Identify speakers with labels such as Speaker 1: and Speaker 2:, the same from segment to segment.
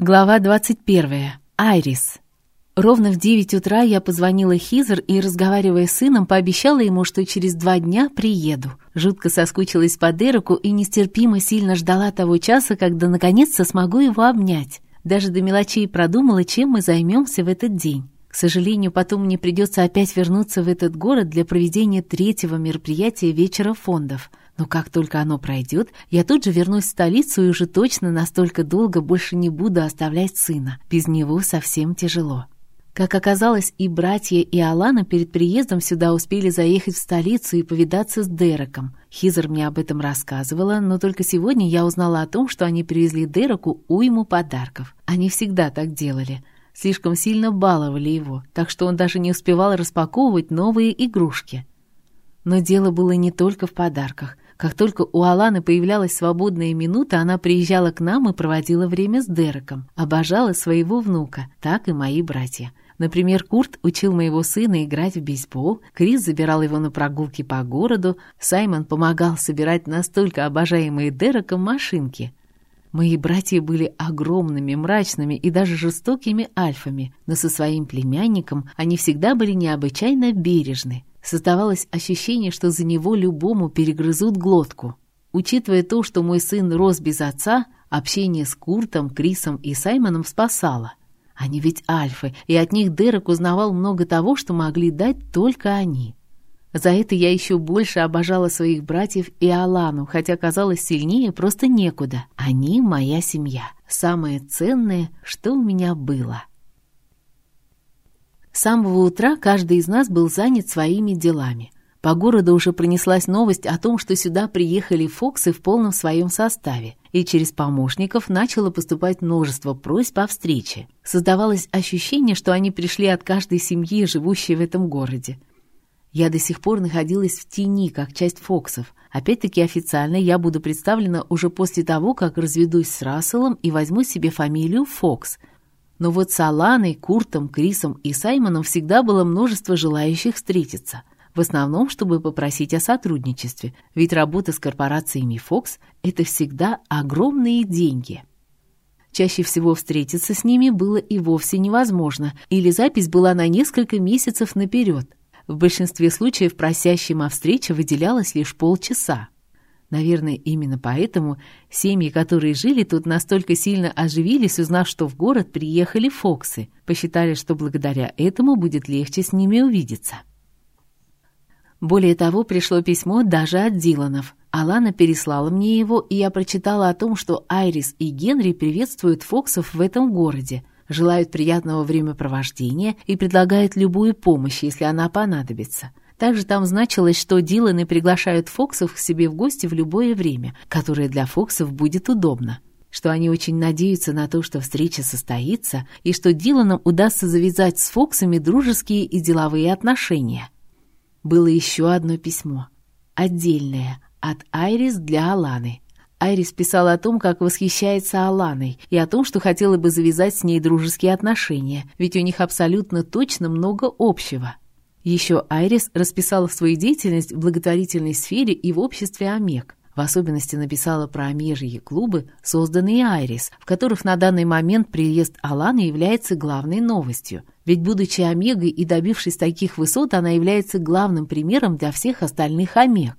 Speaker 1: Глава 21. Айрис. Ровно в 9 утра я позвонила Хизер и, разговаривая с сыном, пообещала ему, что через два дня приеду. Жутко соскучилась по Дереку и нестерпимо сильно ждала того часа, когда наконец-то смогу его обнять. Даже до мелочей продумала, чем мы займемся в этот день. К сожалению, потом мне придется опять вернуться в этот город для проведения третьего мероприятия вечера фондов. Но как только оно пройдет, я тут же вернусь в столицу и уже точно настолько долго больше не буду оставлять сына. Без него совсем тяжело. Как оказалось, и братья, и Алана перед приездом сюда успели заехать в столицу и повидаться с Дереком. Хизер мне об этом рассказывала, но только сегодня я узнала о том, что они привезли Дереку уйму подарков. Они всегда так делали. Слишком сильно баловали его, так что он даже не успевал распаковывать новые игрушки. Но дело было не только в подарках. Как только у Аланы появлялась свободная минута, она приезжала к нам и проводила время с Дереком. Обожала своего внука, так и мои братья. Например, Курт учил моего сына играть в бейсбол, Крис забирал его на прогулки по городу, Саймон помогал собирать настолько обожаемые Дереком машинки. Мои братья были огромными, мрачными и даже жестокими альфами, но со своим племянником они всегда были необычайно бережны. Создавалось ощущение, что за него любому перегрызут глотку. Учитывая то, что мой сын рос без отца, общение с Куртом, Крисом и Саймоном спасало. Они ведь альфы, и от них Дерек узнавал много того, что могли дать только они. За это я еще больше обожала своих братьев и Алану, хотя казалось сильнее просто некуда. Они моя семья, самое ценное, что у меня было. С самого утра каждый из нас был занят своими делами. По городу уже пронеслась новость о том, что сюда приехали Фоксы в полном своем составе, и через помощников начало поступать множество просьб о встрече. Создавалось ощущение, что они пришли от каждой семьи, живущей в этом городе. Я до сих пор находилась в тени, как часть Фоксов. Опять-таки официально я буду представлена уже после того, как разведусь с Расселом и возьму себе фамилию Фокс – но вот с Аланой, Куртом, Крисом и Саймоном всегда было множество желающих встретиться. В основном, чтобы попросить о сотрудничестве, ведь работа с корпорациями Fox – это всегда огромные деньги. Чаще всего встретиться с ними было и вовсе невозможно, или запись была на несколько месяцев наперед. В большинстве случаев просящим о встрече выделялось лишь полчаса. Наверное, именно поэтому семьи, которые жили тут, настолько сильно оживились, узнав, что в город приехали Фоксы, посчитали, что благодаря этому будет легче с ними увидеться. Более того, пришло письмо даже от Диланов. Алана переслала мне его, и я прочитала о том, что Айрис и Генри приветствуют Фоксов в этом городе, желают приятного времяпровождения и предлагают любую помощь, если она понадобится – также там значилось, что Диланы приглашают Фоксов к себе в гости в любое время, которое для Фоксов будет удобно. Что они очень надеются на то, что встреча состоится, и что Диланам удастся завязать с Фоксами дружеские и деловые отношения. Было еще одно письмо. Отдельное, от Айрис для Аланы. Айрис писала о том, как восхищается Аланой, и о том, что хотела бы завязать с ней дружеские отношения, ведь у них абсолютно точно много общего. Еще Айрис расписала свою деятельность в благотворительной сфере и в обществе Омег. В особенности написала про омежьи клубы, созданные Айрис, в которых на данный момент приезд Аланы является главной новостью. Ведь, будучи Омегой и добившись таких высот, она является главным примером для всех остальных Омег.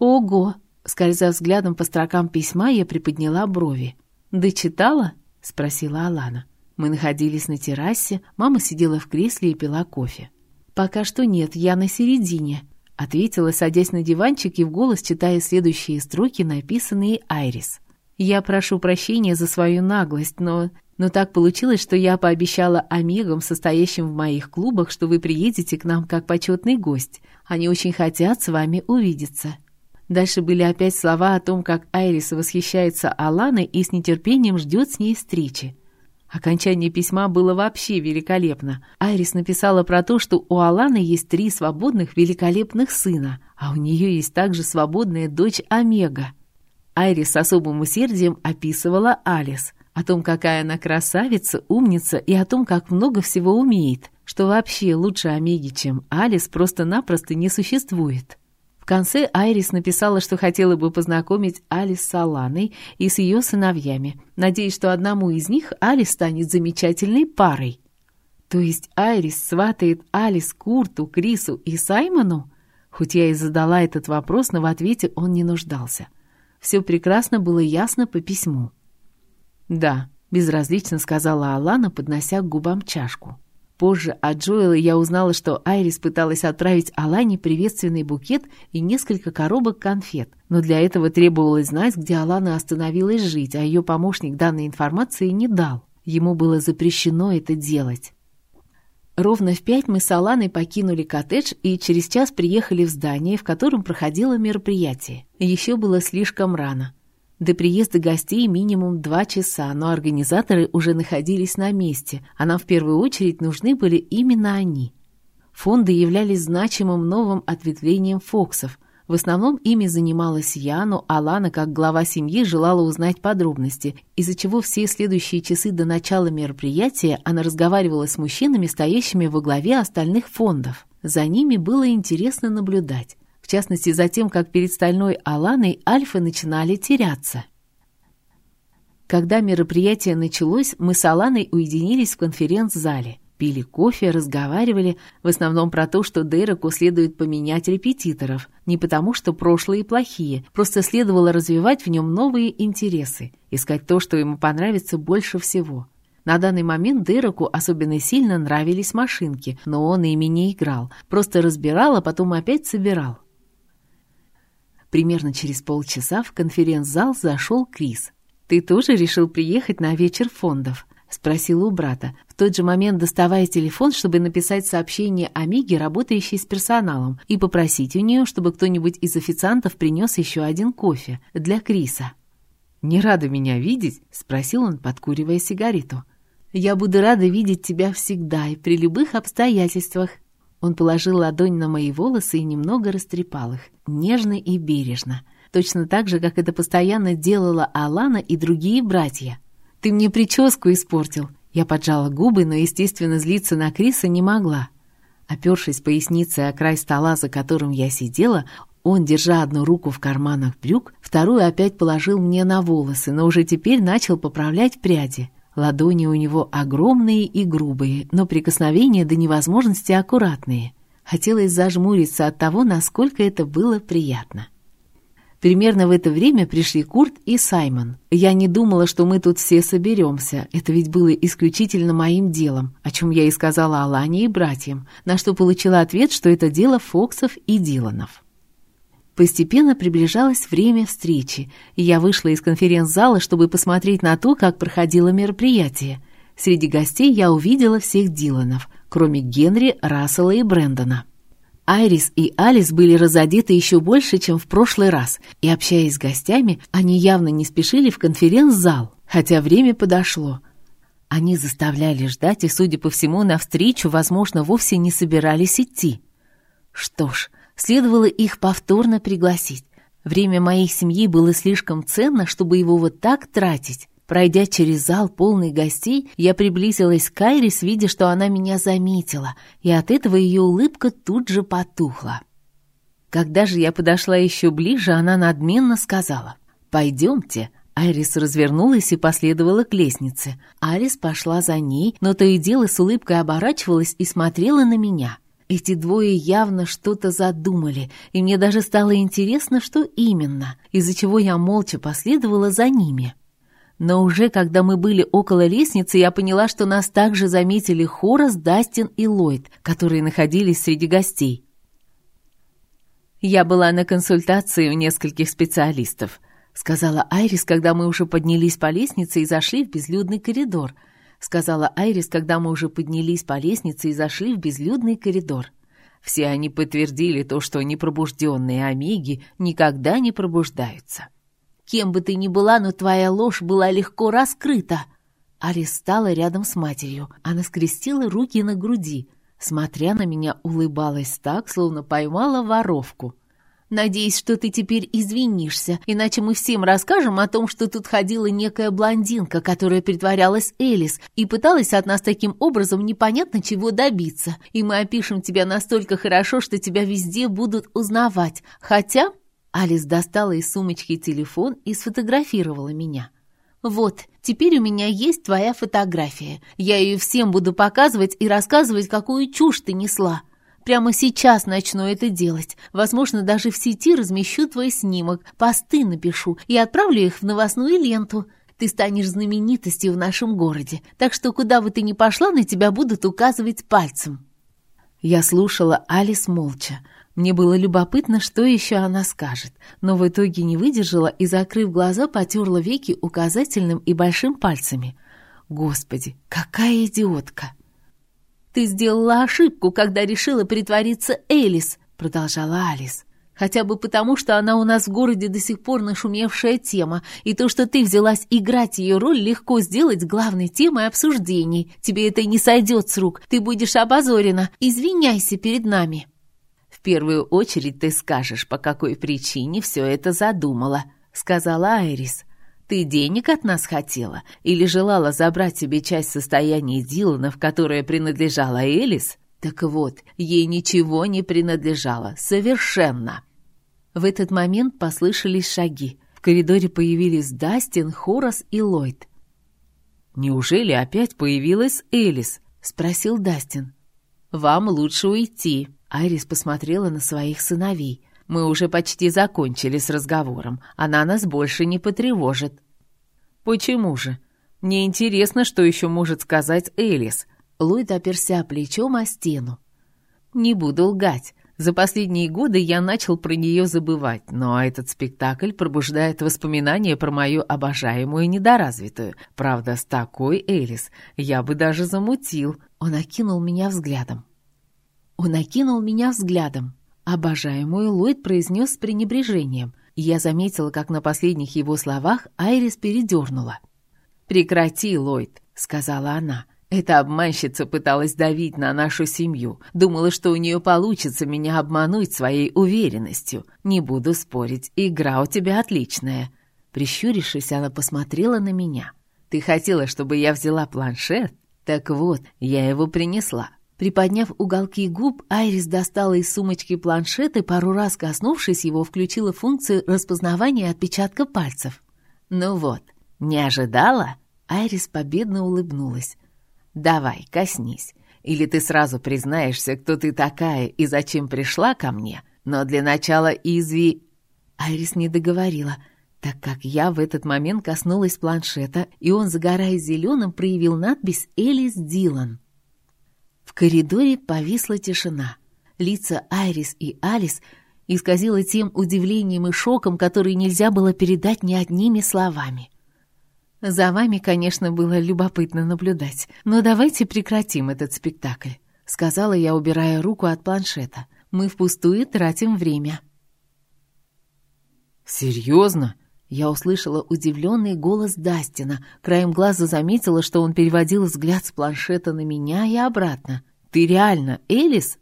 Speaker 1: «Ого!» — скользя взглядом по строкам письма, я приподняла брови. «Да читала?» — спросила Алана. Мы находились на террасе, мама сидела в кресле и пила кофе. «Пока что нет, я на середине», — ответила, садясь на диванчик и в голос читая следующие строки, написанные Айрис. «Я прошу прощения за свою наглость, но... Но так получилось, что я пообещала Омегам, состоящим в моих клубах, что вы приедете к нам как почетный гость. Они очень хотят с вами увидеться». Дальше были опять слова о том, как Айрис восхищается Аланой и с нетерпением ждет с ней встречи. Окончание письма было вообще великолепно. Айрис написала про то, что у Аланы есть три свободных великолепных сына, а у нее есть также свободная дочь Омега. Айрис с особым усердием описывала Алис, о том, какая она красавица, умница и о том, как много всего умеет, что вообще лучше Омеги, чем Алис, просто-напросто не существует. В конце Айрис написала, что хотела бы познакомить Алис с Аланой и с ее сыновьями, надеясь, что одному из них Алис станет замечательной парой. То есть Айрис сватает Алис Курту, Крису и Саймону? Хоть я и задала этот вопрос, но в ответе он не нуждался. Все прекрасно было ясно по письму. «Да», — безразлично сказала Алана, поднося к губам чашку. Позже от Джоэла я узнала, что Айрис пыталась отправить Алане приветственный букет и несколько коробок конфет, но для этого требовалось знать, где Алана остановилась жить, а ее помощник данной информации не дал. Ему было запрещено это делать. Ровно в пять мы с Аланой покинули коттедж и через час приехали в здание, в котором проходило мероприятие. Еще было слишком рано. До приезда гостей минимум два часа, но организаторы уже находились на месте, а нам в первую очередь нужны были именно они. Фонды являлись значимым новым ответвлением Фоксов. В основном ими занималась я, но Алана, как глава семьи, желала узнать подробности, из-за чего все следующие часы до начала мероприятия она разговаривала с мужчинами, стоящими во главе остальных фондов. За ними было интересно наблюдать в частности за тем, как перед стальной Аланой альфы начинали теряться. Когда мероприятие началось, мы с Аланой уединились в конференц-зале. Пили кофе, разговаривали, в основном про то, что Дереку следует поменять репетиторов. Не потому, что прошлые плохие, просто следовало развивать в нем новые интересы, искать то, что ему понравится больше всего. На данный момент Дереку особенно сильно нравились машинки, но он ими не играл, просто разбирал, а потом опять собирал. Примерно через полчаса в конференц-зал зашел Крис. «Ты тоже решил приехать на вечер фондов?» — спросил у брата, в тот же момент доставая телефон, чтобы написать сообщение о Миге, работающей с персоналом, и попросить у нее, чтобы кто-нибудь из официантов принес еще один кофе для Криса. «Не рада меня видеть?» — спросил он, подкуривая сигарету. «Я буду рада видеть тебя всегда и при любых обстоятельствах», он положил ладонь на мои волосы и немного растрепал их, нежно и бережно, точно так же, как это постоянно делала Алана и другие братья. «Ты мне прическу испортил!» Я поджала губы, но, естественно, злиться на Криса не могла. Опершись поясницей о край стола, за которым я сидела, он, держа одну руку в карманах брюк, вторую опять положил мне на волосы, но уже теперь начал поправлять пряди. Ладони у него огромные и грубые, но прикосновения до невозможности аккуратные. Хотелось зажмуриться от того, насколько это было приятно. Примерно в это время пришли Курт и Саймон. Я не думала, что мы тут все соберемся. Это ведь было исключительно моим делом, о чем я и сказала Алане и братьям, на что получила ответ, что это дело Фоксов и Диланов. Постепенно приближалось время встречи, и я вышла из конференц-зала, чтобы посмотреть на то, как проходило мероприятие. Среди гостей я увидела всех Диланов, кроме Генри, Рассела и Брэндона. Айрис и Алис были разодеты еще больше, чем в прошлый раз, и, общаясь с гостями, они явно не спешили в конференц-зал, хотя время подошло. Они заставляли ждать, и, судя по всему, навстречу, возможно, вовсе не собирались идти. Что ж, Следовало их повторно пригласить. Время моей семьи было слишком ценно, чтобы его вот так тратить. Пройдя через зал полный гостей, я приблизилась к Айрис, видя, что она меня заметила, и от этого ее улыбка тут же потухла. Когда же я подошла еще ближе, она надменно сказала «Пойдемте». Айрис развернулась и последовала к лестнице. Арис пошла за ней, но то и дело с улыбкой оборачивалась и смотрела на меня. Эти двое явно что-то задумали, и мне даже стало интересно, что именно, из-за чего я молча последовала за ними. Но уже когда мы были около лестницы, я поняла, что нас также заметили Хорас, Дастин и Ллойд, которые находились среди гостей. «Я была на консультации у нескольких специалистов», — сказала Айрис, когда мы уже поднялись по лестнице и зашли в безлюдный коридор — сказала Айрис, когда мы уже поднялись по лестнице и зашли в безлюдный коридор. Все они подтвердили то, что непробужденные омеги никогда не пробуждаются. «Кем бы ты ни была, но твоя ложь была легко раскрыта!» Арис стала рядом с матерью. Она скрестила руки на груди. Смотря на меня, улыбалась так, словно поймала воровку. Надеюсь, что ты теперь извинишься, иначе мы всем расскажем о том, что тут ходила некая блондинка, которая притворялась Элис и пыталась от нас таким образом непонятно чего добиться. И мы опишем тебя настолько хорошо, что тебя везде будут узнавать. Хотя...» Алис достала из сумочки телефон и сфотографировала меня. «Вот, теперь у меня есть твоя фотография. Я ее всем буду показывать и рассказывать, какую чушь ты несла. Прямо сейчас начну это делать. Возможно, даже в сети размещу твой снимок, посты напишу и отправлю их в новостную ленту. Ты станешь знаменитостью в нашем городе, так что куда бы ты ни пошла, на тебя будут указывать пальцем». Я слушала Алис молча. Мне было любопытно, что еще она скажет, но в итоге не выдержала и, закрыв глаза, потерла веки указательным и большим пальцами. «Господи, какая идиотка!» «Ты сделала ошибку, когда решила притвориться Элис», — продолжала Алис. «Хотя бы потому, что она у нас в городе до сих пор нашумевшая тема, и то, что ты взялась играть ее роль, легко сделать главной темой обсуждений. Тебе это не сойдет с рук, ты будешь обозорена. Извиняйся перед нами». «В первую очередь ты скажешь, по какой причине все это задумала», — сказала Айрис. Ты денег от нас хотела или желала забрать себе часть состояния Диланов, которая принадлежала Элис? Так вот, ей ничего не принадлежало, совершенно. В этот момент послышались шаги. В коридоре появились Дастин, Хорас и Ллойд. «Неужели опять появилась Элис?» — спросил Дастин. «Вам лучше уйти», — Айрис посмотрела на своих сыновей — мы уже почти закончили с разговором. Она нас больше не потревожит». «Почему же? Мне интересно, что еще может сказать Элис». Ллойд оперся плечом о стену. «Не буду лгать. За последние годы я начал про нее забывать, но этот спектакль пробуждает воспоминания про мою обожаемую недоразвитую. Правда, с такой Элис я бы даже замутил». Он окинул меня взглядом. Он окинул меня взглядом. Обожаемую Ллойд произнес с пренебрежением, я заметила, как на последних его словах Айрис передернула. «Прекрати, Ллойд», — сказала она. «Эта обманщица пыталась давить на нашу семью. Думала, что у нее получится меня обмануть своей уверенностью. Не буду спорить, игра у тебя отличная». Прищурившись, она посмотрела на меня. «Ты хотела, чтобы я взяла планшет? Так вот, я его принесла. Приподняв уголки губ, Айрис достала из сумочки планшет и, пару раз коснувшись его, включила функцию распознавания отпечатка пальцев. «Ну вот, не ожидала?» Айрис победно улыбнулась. «Давай, коснись. Или ты сразу признаешься, кто ты такая и зачем пришла ко мне, но для начала изви...» Айрис не договорила, так как я в этот момент коснулась планшета, и он, загорая зеленым, проявил надпись «Элис Дилан». Коридоре повисла тишина. Лица Айрис и Алис исказило тем удивлением и шоком, который нельзя было передать ни одними словами. «За вами, конечно, было любопытно наблюдать, но давайте прекратим этот спектакль», — сказала я, убирая руку от планшета. «Мы впустую тратим время».
Speaker 2: «Серьезно?»
Speaker 1: Я услышала удивленный голос Дастина, краем глаза заметила, что он переводил взгляд с планшета на меня и обратно. «Ты реально Элис?»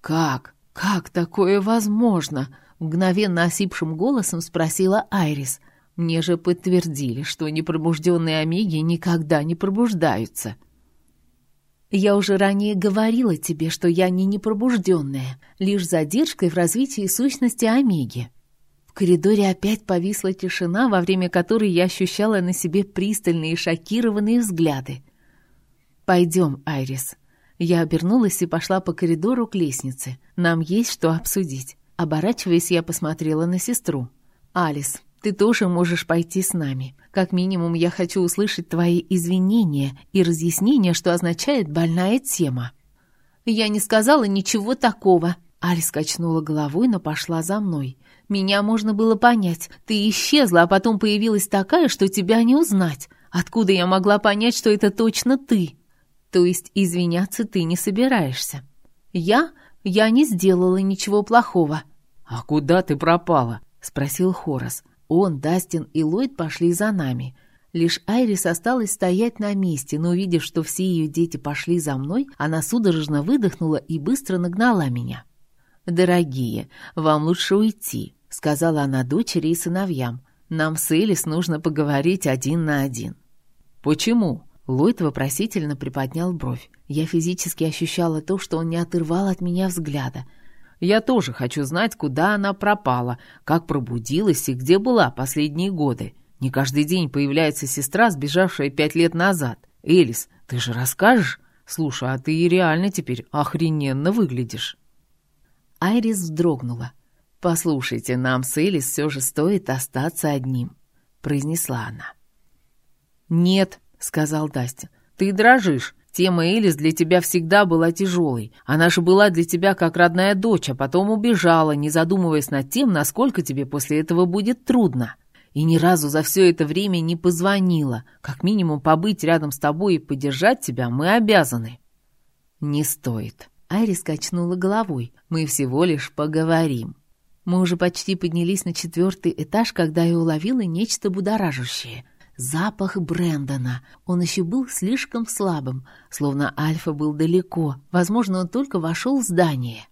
Speaker 1: «Как? Как такое возможно?» Мгновенно осипшим голосом спросила Айрис. «Мне же подтвердили, что непробужденные омеги никогда не пробуждаются». «Я уже ранее говорила тебе, что я не непробужденная, лишь задержкой в развитии сущности омеги», коридоре опять повисла тишина, во время которой я ощущала на себе пристальные и шокированные взгляды. «Пойдем, Айрис». Я обернулась и пошла по коридору к лестнице. Нам есть что обсудить. Оборачиваясь, я посмотрела на сестру. «Алис, ты тоже можешь пойти с нами. Как минимум, я хочу услышать твои извинения и разъяснения, что означает больная тема». «Я не сказала ничего такого», Алис качнула головой, но пошла за мной. Меня можно было понять. Ты исчезла, а потом появилась такая, что тебя не узнать. Откуда я могла понять, что это точно ты? То есть извиняться ты не собираешься. Я? Я не сделала ничего плохого.
Speaker 2: А куда ты пропала?
Speaker 1: Спросил Хорас. Он, Дастин и Ллойд пошли за нами. Лишь Айрис осталась стоять на месте, но увидев, что все ее дети пошли за мной, она судорожно выдохнула и быстро нагнала меня. «Дорогие, вам лучше уйти», — сказала она дочери и сыновьям. «Нам с Элис нужно поговорить один на один».
Speaker 2: «Почему?»
Speaker 1: Ллойд вопросительно приподнял бровь. Я физически ощущала то, что он не отрывал от меня взгляда.
Speaker 2: «Я тоже хочу знать, куда она пропала, как пробудилась и где была последние годы. Не каждый день появляется сестра, сбежавшая пять лет назад. Элис, ты же расскажешь? Слушай, а ты реально теперь охрененно выглядишь».
Speaker 1: Айрис вздрогнула. «Послушайте, нам с Элис все же стоит остаться одним», — произнесла она.
Speaker 2: «Нет», — сказал Дастин, — «ты дрожишь. Тема Элис для тебя всегда была тяжелой. Она же была для тебя как родная дочь, а потом убежала, не задумываясь над тем, насколько тебе после этого будет трудно. И ни разу за все это время не позвонила. Как минимум побыть рядом с тобой и поддержать тебя мы обязаны».
Speaker 1: «Не стоит», Айрис качнула головой. «Мы всего лишь поговорим». Мы уже почти поднялись на четвертый этаж, когда я уловила нечто будоражащее. Запах Брэндона. Он еще был слишком слабым, словно Альфа был далеко. Возможно, он только вошел в здание.